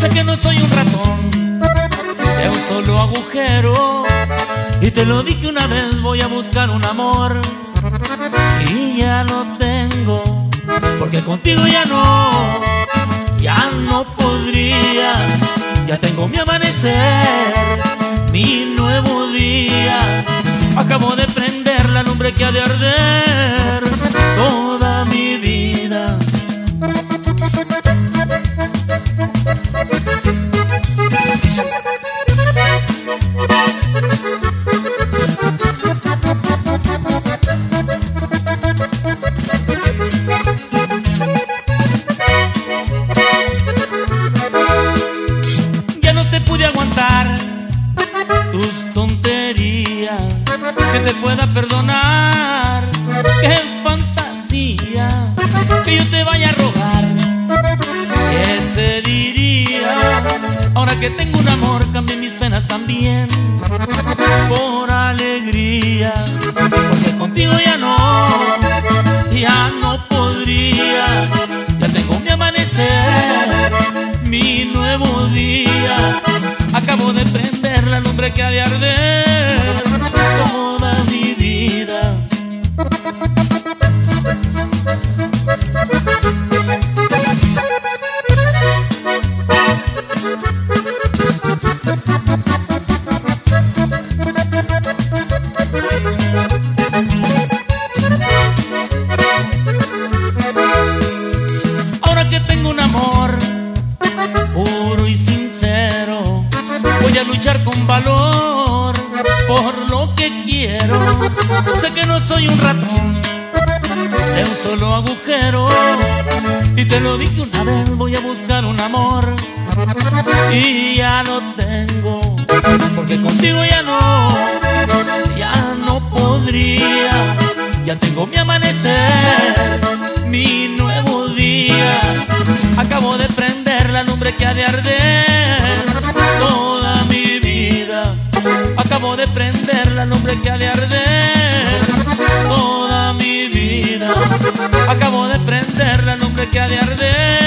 Sé que no soy un ratón de un solo agujero. Y te lo dije una vez, voy a buscar un amor. Y ya lo tengo, porque contigo ya no, ya no podría. Ya tengo mi amanecer, mi nuevo día. Acabo de prender la lumbre que ha de arder que te pueda perdonar. Qué fantasía que yo te vaya a rogar. ¿Qué se diría? Ahora que tengo un amor, cambié mis penas también por alegría. Porque contigo ya no, ya no podría. Ya tengo mi amanecer, mi nuevo día. Acabo de prender la lumbre que ha de arder voy a luchar con valor por lo que quiero. Sé que no soy un ratón de un solo agujero. Y te lo dije una vez, voy a buscar un amor. Y ya lo tengo, porque contigo ya no, ya no podría. Ya tengo mi amanecer, mi nuevo día. Acabo de prender la lumbre que ha de arder la lumbre que le arde toda mi vida. Acabo de prender la lumbre que le arde